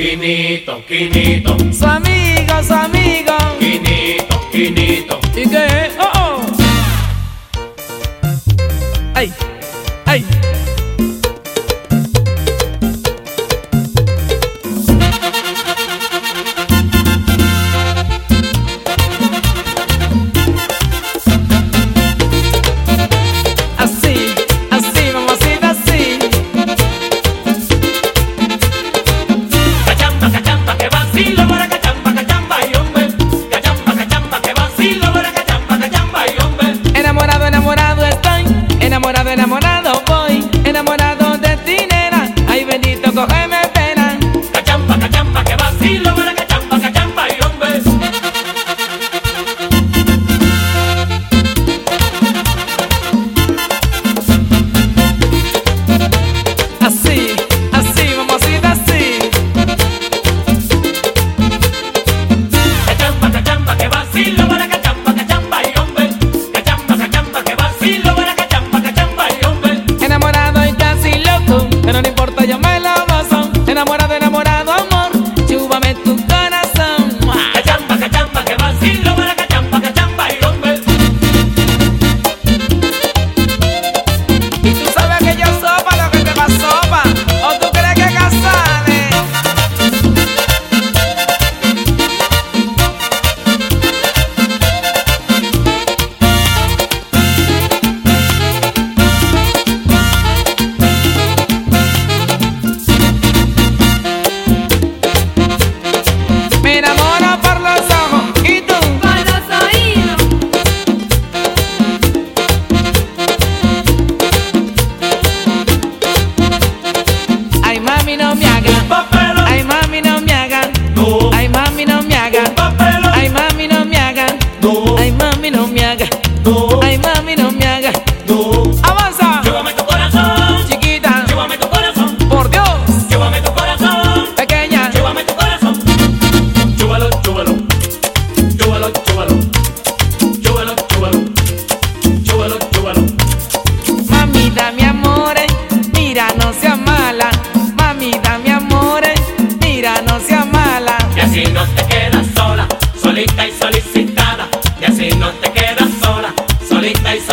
Quinito, Quinito, Su amigo, su amigo. Quinito, Quinito. ¿Y qué? Oh, oh. Ay, ay.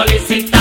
policy.